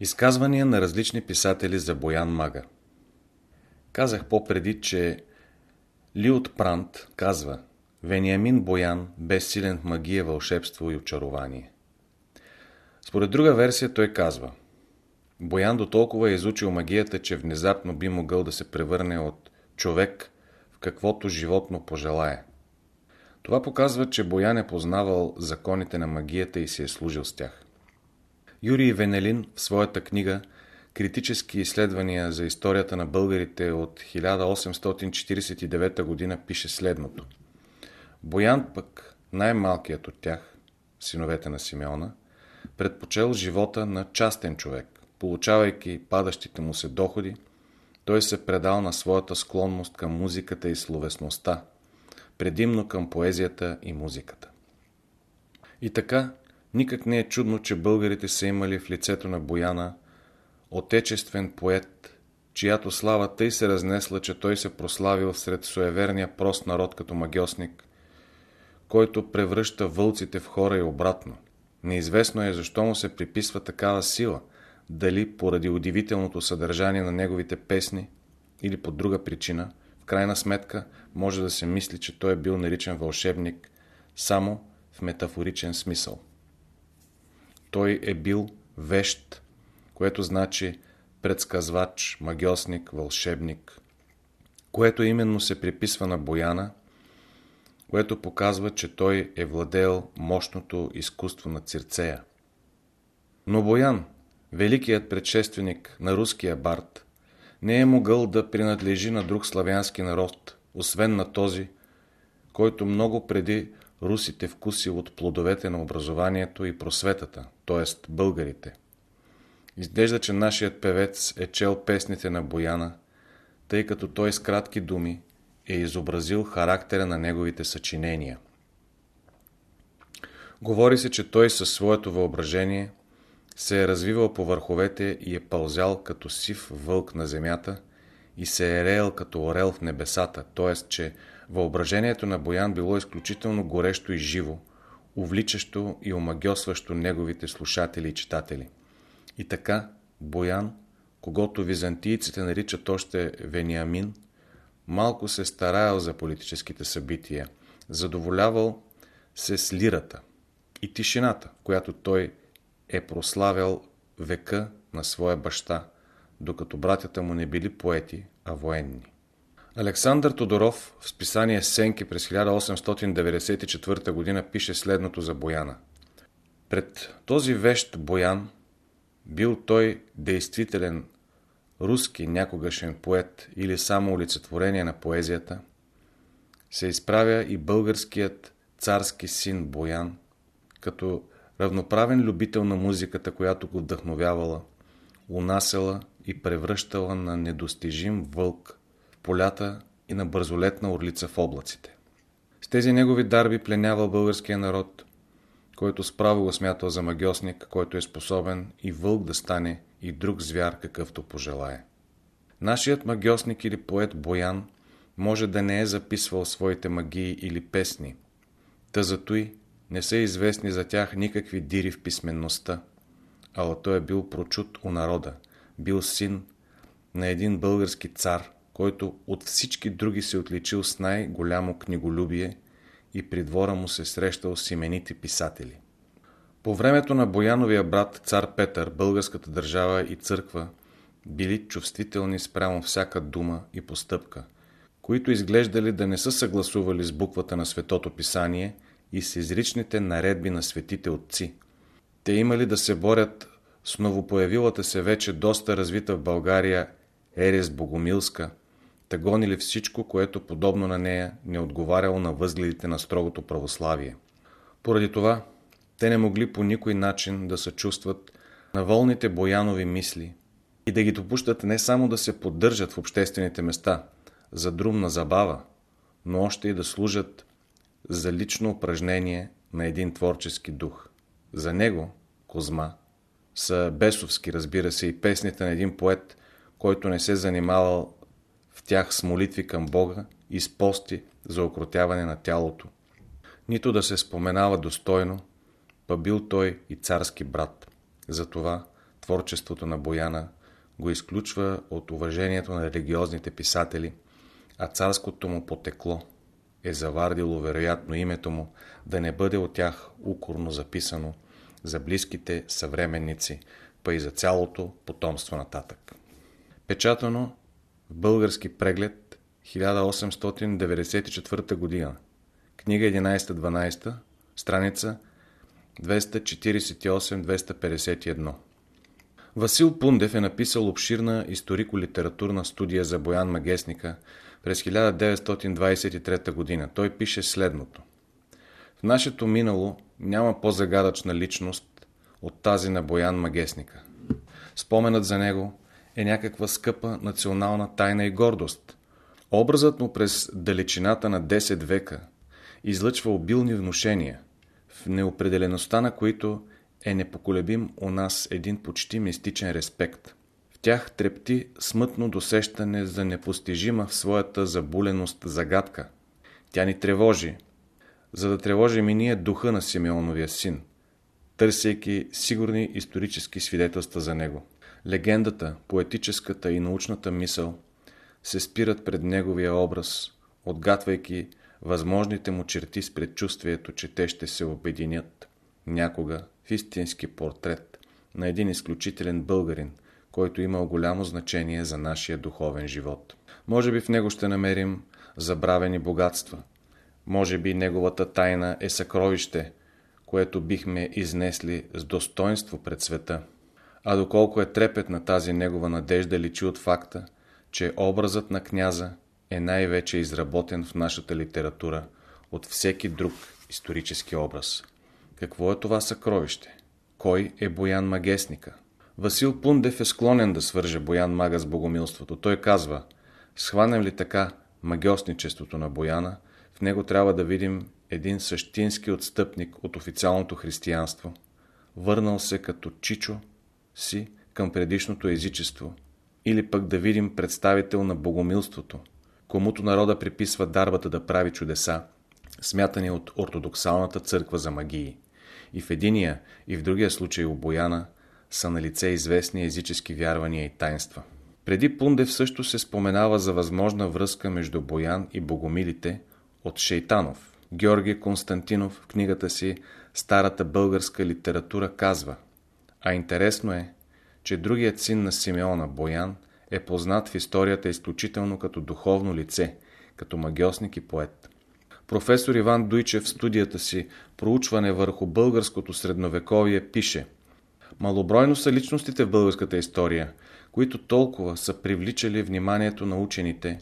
Изказвания на различни писатели за Боян Мага Казах по-преди, че Лиот Прант казва Вениамин Боян бе силен в магия, вълшебство и очарование. Според друга версия той казва Боян до толкова е изучил магията, че внезапно би могъл да се превърне от човек в каквото животно пожелае. Това показва, че Боян е познавал законите на магията и се е служил с тях. Юрий Венелин в своята книга Критически изследвания за историята на българите от 1849 г. пише следното. Боян пък, най-малкият от тях, синовете на Симеона, предпочел живота на частен човек. Получавайки падащите му се доходи, той се предал на своята склонност към музиката и словесността, предимно към поезията и музиката. И така, никак не е чудно, че българите са имали в лицето на Бояна отечествен поет, чиято слава тъй се разнесла, че той се прославил сред суеверния прост народ като магиосник, който превръща вълците в хора и обратно. Неизвестно е защо му се приписва такава сила, дали поради удивителното съдържание на неговите песни или по друга причина, в крайна сметка може да се мисли, че той е бил наричан вълшебник само в метафоричен смисъл. Той е бил вещ, което значи предсказвач, магиосник, вълшебник, което именно се приписва на Бояна, което показва, че той е владел мощното изкуство на Цирцея. Но Боян, великият предшественик на руския бард, не е могъл да принадлежи на друг славянски народ, освен на този, който много преди русите вкусил от плодовете на образованието и просветата, т.е. българите. Изглежда, че нашият певец е чел песните на Бояна, тъй като той с кратки думи е изобразил характера на неговите съчинения. Говори се, че той със своето въображение се е развивал по върховете и е пълзял като сив вълк на земята и се е реял като орел в небесата, т.е. че въображението на Боян било изключително горещо и живо, увличащо и омагьосващо неговите слушатели и читатели. И така, Боян, когато византийците наричат още Вениамин, малко се стараял за политическите събития, задоволявал се с лирата и тишината, която той е прославял века на своя баща, докато братята му не били поети, а военни. Александър Тодоров в списание Сенки през 1894 г. пише следното за Бояна. Пред този вещ Боян бил той действителен руски някогашен поет или само олицетворение на поезията, се изправя и българският царски син Боян, като равноправен любител на музиката, която го вдъхновявала, унасяла и превръщала на недостижим вълк полята и на бързолетна орлица в облаците. С тези негови дарби пленявал българския народ, който справо го смятал за магиосник, който е способен и вълк да стане и друг звяр, какъвто пожелае. Нашият магиосник или поет Боян може да не е записвал своите магии или песни, та и не са известни за тях никакви дири в писменността, ала той е бил прочут у народа, бил син на един български цар, който от всички други се отличил с най-голямо книголюбие и при двора му се срещал с именити писатели. По времето на Бояновия брат цар Петър, българската държава и църква били чувствителни спрямо всяка дума и постъпка, които изглеждали да не са съгласували с буквата на Светото Писание и с изричните наредби на светите отци. Те имали да се борят с новопоявилата се вече доста развита в България Ерес Богомилска, те гонили всичко, което подобно на нея не отговаряло на възгледите на строгото православие. Поради това, те не могли по никой начин да съчувстват на волните боянови мисли и да ги допущат не само да се поддържат в обществените места за друмна забава, но още и да служат за лично упражнение на един творчески дух. За него, Козма, са бесовски, разбира се, и песните на един поет, който не се занимавал тях с молитви към Бога и с пости за окротяване на тялото. Нито да се споменава достойно, па бил той и царски брат. Затова творчеството на Бояна го изключва от уважението на религиозните писатели, а царското му потекло е завардило вероятно името му да не бъде от тях укорно записано за близките съвременници, па и за цялото потомство нататък. Печатано български преглед 1894 година. Книга 11-12, страница 248-251. Васил Пундев е написал обширна историко-литературна студия за Боян Магесника през 1923 година. Той пише следното. В нашето минало няма по-загадъчна личност от тази на Боян Магесника. Споменът за него е някаква скъпа национална тайна и гордост. Образът му през далечината на 10 века излъчва обилни внушения, в неопределеността на които е непоколебим у нас един почти мистичен респект. В тях трепти смътно досещане за непостижима в своята забуленост загадка. Тя ни тревожи, за да тревожим и ние духа на Симеоновия син, търсейки сигурни исторически свидетелства за него. Легендата, поетическата и научната мисъл се спират пред неговия образ, отгатвайки възможните му черти с предчувствието, че те ще се обединят някога в истински портрет на един изключителен българин, който имал голямо значение за нашия духовен живот. Може би в него ще намерим забравени богатства. Може би неговата тайна е съкровище, което бихме изнесли с достоинство пред света. А доколко е трепетна тази негова надежда личи от факта, че образът на княза е най-вече изработен в нашата литература от всеки друг исторически образ. Какво е това съкровище? Кой е Боян Магесника? Васил Пундев е склонен да свърже Боян Мага с богомилството. Той казва, схванем ли така магиосничеството на Бояна, в него трябва да видим един същински отстъпник от официалното християнство, върнал се като чичо си към предишното езичество, или пък да видим представител на богомилството, комуто народа приписва дарбата да прави чудеса, смятани от ортодоксалната църква за магии. И в единия, и в другия случай у Бояна са на лице известни езически вярвания и тайнства. Преди Пундев също се споменава за възможна връзка между Боян и богомилите от Шейтанов. Георги Константинов в книгата си Старата българска литература казва А интересно е, че другият син на Симеона, Боян, е познат в историята изключително като духовно лице, като магиосник и поет. Професор Иван Дуйчев в студията си проучване върху българското средновековие пише Малобройно са личностите в българската история, които толкова са привличали вниманието на учените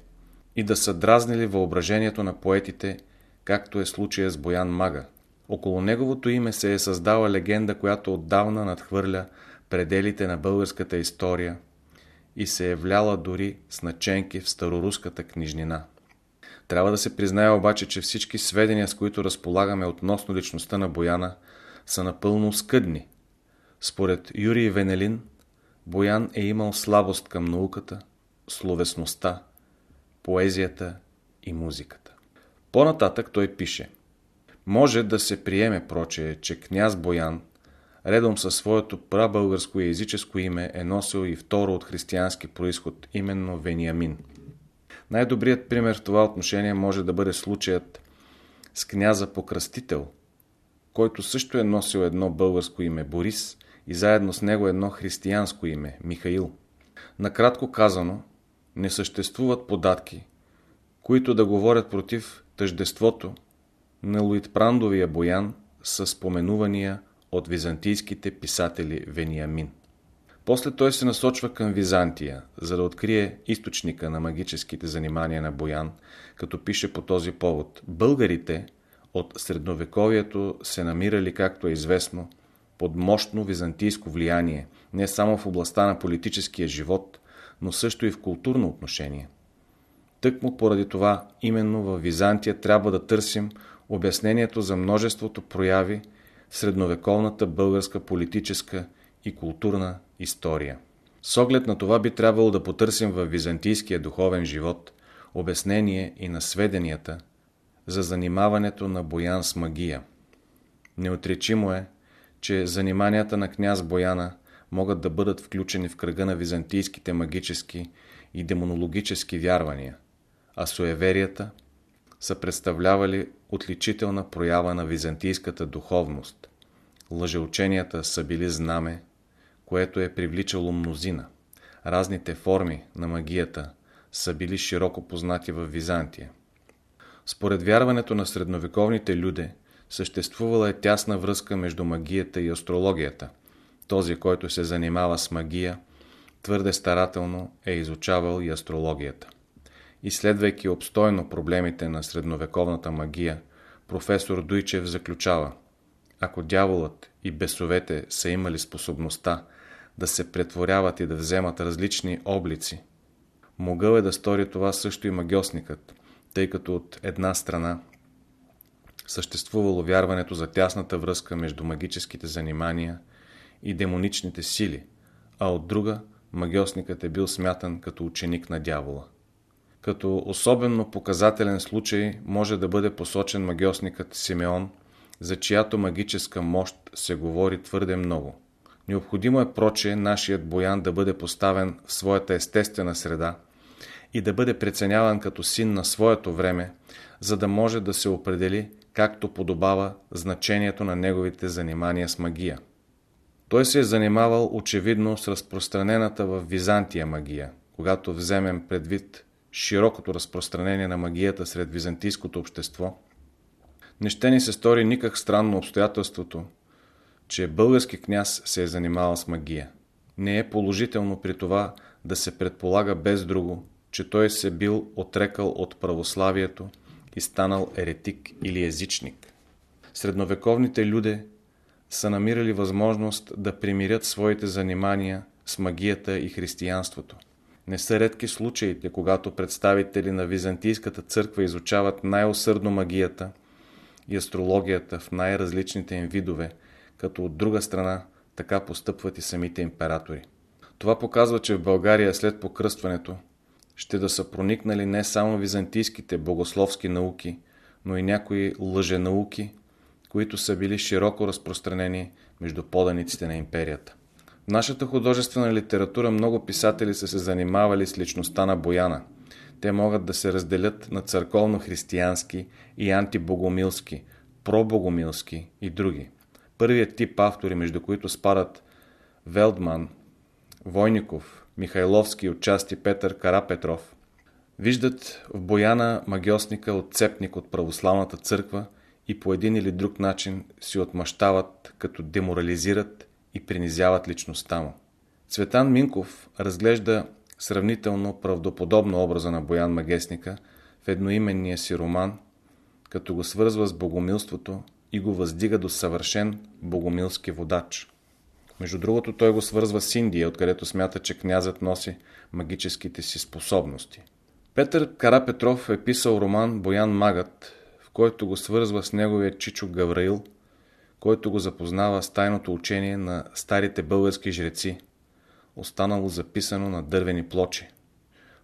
и да са дразнили въображението на поетите, както е случая с Боян Мага. Около неговото име се е създала легенда, която отдавна надхвърля пределите на българската история и се е вляла дори с наченки в староруската книжнина. Трябва да се признае обаче, че всички сведения, с които разполагаме относно личността на Бояна, са напълно скъдни. Според Юрий Венелин, Боян е имал слабост към науката, словесността, поезията и музиката. По-нататък той пише Може да се приеме, проче, че княз Боян, редом със своето прабългарско езическо име, е носил и второ от християнски происход, именно Вениамин – най-добрият пример в това отношение може да бъде случаят с княза Покръстител, който също е носил едно българско име Борис и заедно с него едно християнско име Михаил. Накратко казано, не съществуват податки, които да говорят против тъждеството на Луитпрандовия Боян с споменувания от византийските писатели Вениамин. После той се насочва към Византия, за да открие източника на магическите занимания на Боян, като пише по този повод. Българите от средновековието се намирали, както е известно, под мощно византийско влияние, не само в областта на политическия живот, но също и в културно отношение. Тъкмо поради това, именно в Византия трябва да търсим обяснението за множеството прояви в средновековната българска политическа и културна история. С оглед на това би трябвало да потърсим в византийския духовен живот обяснение и на сведенията за занимаването на Боян с магия. Неотречимо е, че заниманията на княз Бояна могат да бъдат включени в кръга на византийските магически и демонологически вярвания, а суеверията са представлявали отличителна проява на византийската духовност. Лъжеученията са били знаме, което е привличало мнозина. Разните форми на магията са били широко познати в Византия. Според вярването на средновековните люди, съществувала е тясна връзка между магията и астрологията. Този, който се занимава с магия, твърде старателно е изучавал и астрологията. Изследвайки обстойно проблемите на средновековната магия, професор Дуйчев заключава Ако дяволът и бесовете са имали способността да се претворяват и да вземат различни облици, могъл е да стори това също и магиосникът, тъй като от една страна съществувало вярването за тясната връзка между магическите занимания и демоничните сили, а от друга магиосникът е бил смятан като ученик на дявола. Като особено показателен случай може да бъде посочен магиосникът Симеон, за чиято магическа мощ се говори твърде много. Необходимо е проче нашият боян да бъде поставен в своята естествена среда и да бъде преценяван като син на своето време, за да може да се определи както подобава значението на неговите занимания с магия. Той се е занимавал очевидно с разпространената в Византия магия, когато вземем предвид широкото разпространение на магията сред византийското общество, не ще ни се стори никак странно обстоятелството, че български княз се е занимавал с магия. Не е положително при това да се предполага без друго, че той се бил отрекал от православието и станал еретик или езичник. Средновековните люди са намирали възможност да примирят своите занимания с магията и християнството. Не са редки случаите, когато представители на Византийската църква изучават най-осърдно магията и астрологията в най-различните им видове, като от друга страна така постъпват и самите императори. Това показва, че в България след покръстването ще да са проникнали не само византийските богословски науки, но и някои лъженауки, които са били широко разпространени между поданиците на империята. Нашата художествена литература много писатели са се занимавали с личността на Бояна. Те могат да се разделят на църковно-християнски и антибогомилски, пробогомилски и други. Първият тип автори, между които спадат Велдман, Войников, Михайловски и отчасти Петър Карапетров, виждат в Бояна магиосника отцепник от православната църква и по един или друг начин си отмъщават, като деморализират и принизяват личността му. Цветан Минков разглежда сравнително правдоподобно образа на Боян Магесника в едноименния си роман, като го свързва с богомилството и го въздига до съвършен богомилски водач. Между другото той го свързва с Индия, откъдето смята, че князът носи магическите си способности. Петър Карапетров е писал роман Боян Магът, в който го свързва с неговия чичо Гавраил, който го запознава с тайното учение на старите български жреци, останало записано на дървени плочи.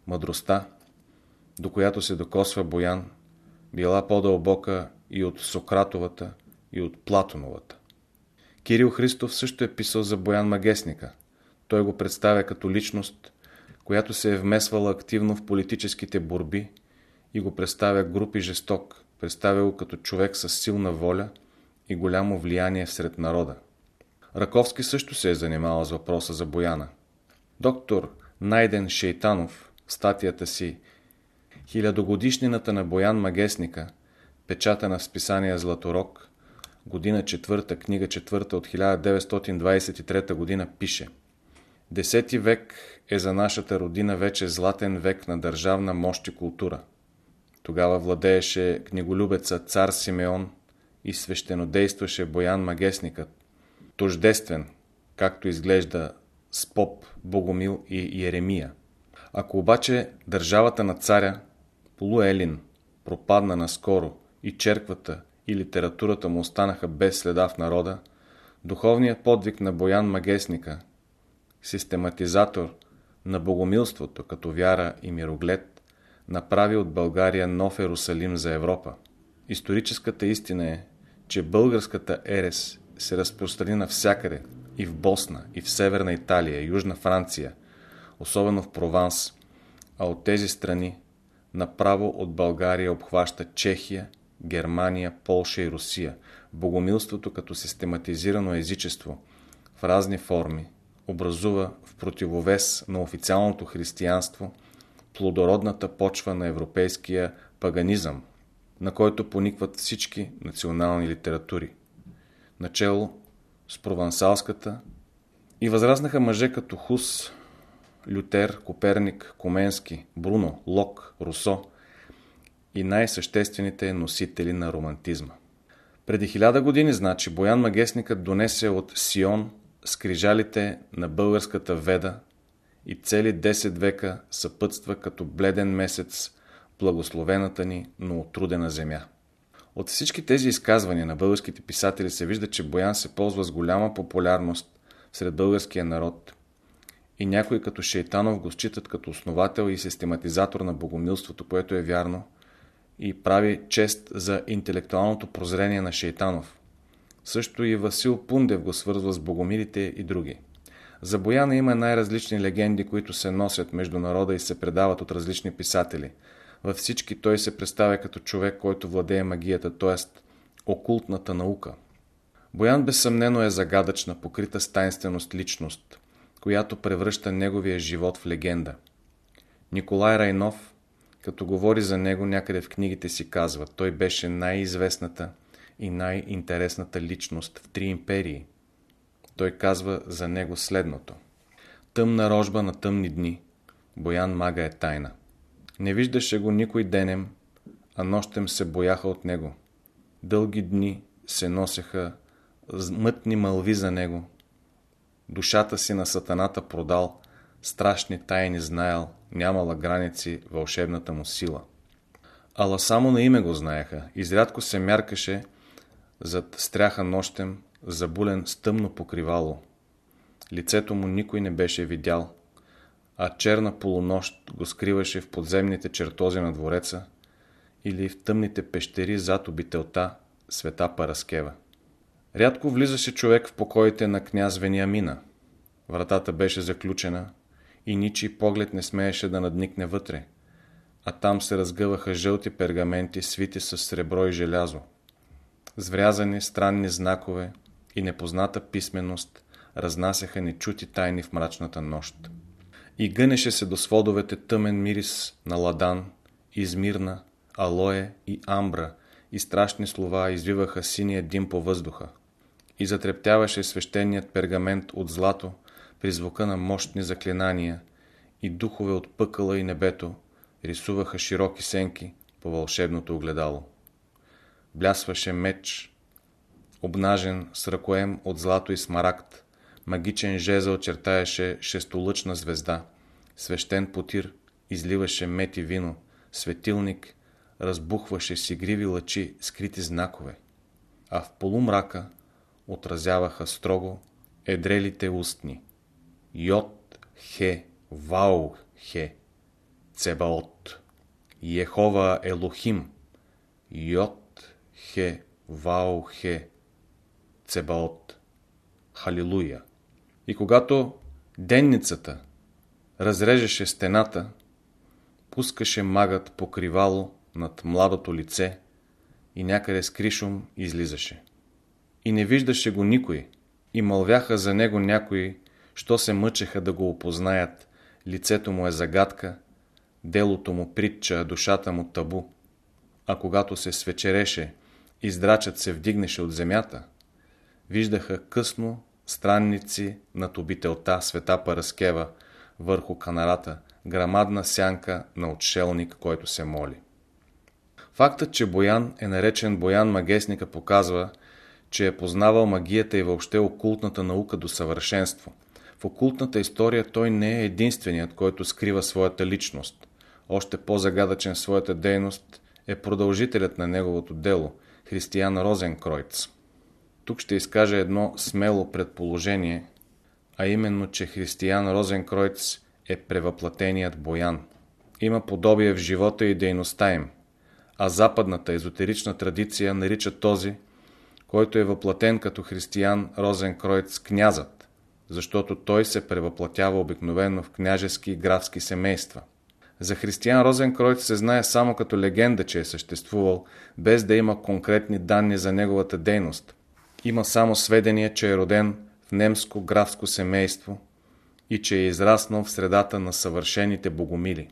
Мъдростта, до която се докосва Боян, била по-дълбока и от Сократовата, и от Платоновата. Кирил Христов също е писал за Боян Магесника. Той го представя като личност, която се е вмесвала активно в политическите борби и го представя групи жесток, представя го като човек с силна воля и голямо влияние сред народа. Раковски също се е занимавал с въпроса за Бояна. Доктор Найден Шейтанов статията си Хилядогодишнината на Боян Магесника, печатана в списание Златорок, година четвърта, книга четвърта от 1923 година, пише Десети век е за нашата родина вече златен век на държавна мощ и култура. Тогава владееше книголюбеца цар Симеон и свещенодействаше Боян Магесникът, тождествен, както изглежда с поп Богомил и Еремия. Ако обаче държавата на царя, полуелин, пропадна наскоро и черквата и литературата му останаха без следа в народа, духовният подвиг на Боян Магесника, систематизатор на богомилството като вяра и мироглед, направи от България нов Ерусалим за Европа. Историческата истина е, че българската ерес се разпространи навсякъде и в Босна, и в Северна Италия, Южна Франция, особено в Прованс, а от тези страни направо от България обхваща Чехия, Германия, Полша и Русия. Богомилството като систематизирано езичество в разни форми образува в противовес на официалното християнство плодородната почва на европейския паганизъм, на който поникват всички национални литератури. Начало с провансалската и възразнаха мъже като Хус, Лютер, Коперник, Коменски, Бруно, Лок, Русо и най-съществените носители на романтизма. Преди хиляда години, значи, Боян Магесникът донесе от Сион скрижалите на българската веда и цели 10 века съпътства като бледен месец благословената ни, но отрудена земя. От всички тези изказвания на българските писатели се вижда, че Боян се ползва с голяма популярност сред българския народ и някои като Шейтанов го считат като основател и систематизатор на богомилството, което е вярно и прави чест за интелектуалното прозрение на Шейтанов. Също и Васил Пундев го свързва с богомилите и други. За Бояна има най-различни легенди, които се носят между народа и се предават от различни писатели. Във всички той се представя като човек, който владее магията, т.е. окултната наука. Боян безсъмнено е загадъчна, покрита с тайнственост личност, която превръща неговия живот в легенда. Николай Райнов, като говори за него някъде в книгите си казва, той беше най-известната и най-интересната личност в три империи. Той казва за него следното. Тъмна рожба на тъмни дни. Боян Мага е тайна. Не виждаше го никой денем, а нощем се бояха от него. Дълги дни се носеха мътни мълви за него. Душата си на сатаната продал, страшни тайни знаел, нямала граници вълшебната му сила. Ала само на име го знаеха, изрядко се мяркаше зад стряха нощем, забулен с тъмно покривало. Лицето му никой не беше видял, а черна полунощ го скриваше в подземните чертози на двореца или в тъмните пещери зад обителта света Параскева. Рядко влизаше човек в покоите на княз Вениамина. Вратата беше заключена и ничи поглед не смееше да надникне вътре, а там се разгъваха жълти пергаменти, свити с сребро и желязо. С врязани странни знакове и непозната писменост разнасяха нечути тайни в мрачната нощ. И гънеше се до сводовете тъмен мирис на ладан, измирна, алое и амбра, и страшни слова извиваха синия дим по въздуха. И затрептяваше свещеният пергамент от злато при звука на мощни заклинания и духове от пъкъла и небето рисуваха широки сенки по вълшебното огледало. Блясваше меч, обнажен с ръкоем от злато и смарагд, магичен жезъл чертаеше шестолъчна звезда, свещен потир изливаше мет и вино, светилник разбухваше с игриви лъчи скрити знакове, а в полумрака отразяваха строго едрелите устни. Йод, Хе, Вау, Хе, Цебаот, Ехова Елохим, Йод, Хе, Вау, Хе, Цебаот, Халилуя. И когато денницата разрежеше стената, пускаше магът покривало над младото лице и някъде с кришум излизаше. И не виждаше го никой, и мълвяха за него някои, що се мъчеха да го опознаят, лицето му е загадка, делото му притча, душата му табу. А когато се свечереше и здрачът се вдигнеше от земята, виждаха късно странници над обителта света Параскева върху канарата, грамадна сянка на отшелник, който се моли. Фактът, че Боян е наречен Боян Магесника показва, че е познавал магията и въобще окултната наука до съвършенство. В окултната история той не е единственият, който скрива своята личност. Още по-загадъчен в своята дейност е продължителят на неговото дело – Християн Розенкройц. Тук ще изкажа едно смело предположение, а именно, че Християн Розенкройц е превъплатеният Боян. Има подобие в живота и дейността им, а западната езотерична традиция нарича този, който е въплатен като християн Розенкройц князът, защото той се превъплатява обикновено в княжески и графски семейства. За християн Розенкройц се знае само като легенда, че е съществувал, без да има конкретни данни за неговата дейност. Има само сведения, че е роден в немско графско семейство и че е израснал в средата на съвършените богомили.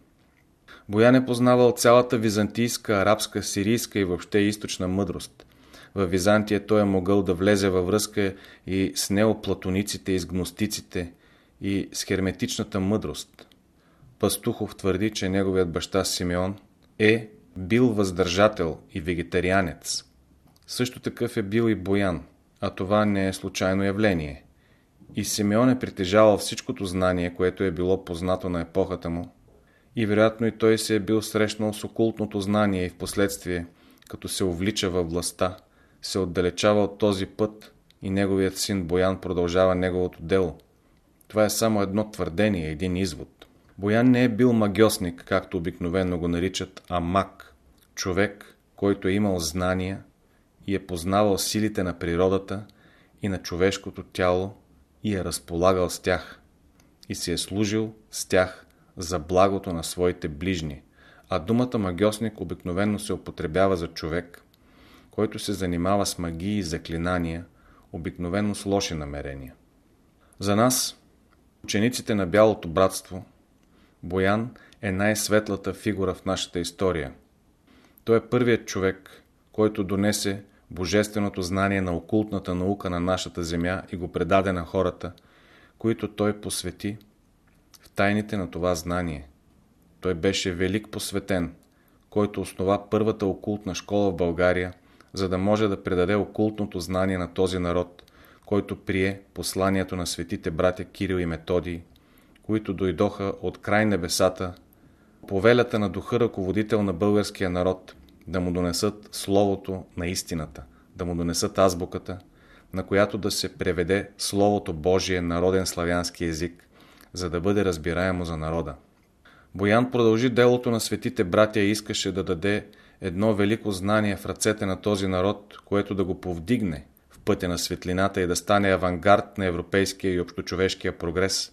Боян е познавал цялата византийска, арабска, сирийска и въобще източна мъдрост. В Византия той е могъл да влезе във връзка и с неоплатониците, и с гностиците, и с херметичната мъдрост. Пастухов твърди, че неговият баща Симеон е бил въздържател и вегетарианец. Също такъв е бил и Боян, а това не е случайно явление. И Симеон е притежавал всичкото знание, което е било познато на епохата му, и вероятно и той се е бил срещнал с окултното знание и в последствие, като се увлича във властта, се отдалечава от този път и неговият син Боян продължава неговото дело. Това е само едно твърдение, един извод. Боян не е бил магиосник, както обикновено го наричат, а маг, човек, който е имал знания и е познавал силите на природата и на човешкото тяло и е разполагал с тях и си е служил с тях за благото на своите ближни, а думата магиосник обикновено се употребява за човек, който се занимава с магии и заклинания, обикновено с лоши намерения. За нас, учениците на Бялото братство, Боян е най-светлата фигура в нашата история. Той е първият човек, който донесе божественото знание на окултната наука на нашата земя и го предаде на хората, които той посвети в тайните на това знание. Той беше велик посветен, който основа първата окултна школа в България, за да може да предаде окултното знание на този народ, който прие посланието на светите братя Кирил и Методий, които дойдоха от край небесата, повелята на духа ръководител на българския народ – да му донесат Словото на истината, да му донесат азбуката, на която да се преведе Словото Божие народен славянски език, за да бъде разбираемо за народа. Боян продължи делото на светите братя и искаше да даде едно велико знание в ръцете на този народ, което да го повдигне в пътя на светлината и да стане авангард на европейския и общочовешкия прогрес.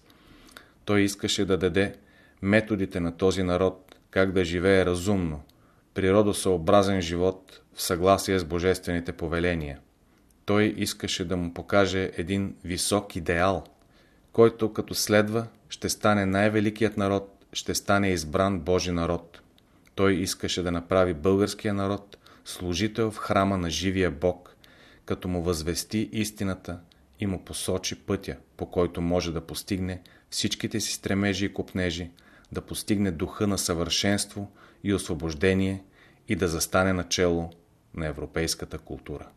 Той искаше да даде методите на този народ, как да живее разумно, природосъобразен живот в съгласие с божествените повеления. Той искаше да му покаже един висок идеал, който като следва ще стане най-великият народ, ще стане избран Божи народ. Той искаше да направи българския народ служител в храма на живия Бог, като му възвести истината и му посочи пътя, по който може да постигне всичките си стремежи и купнежи, да постигне духа на съвършенство и освобождение и да застане начело на европейската култура.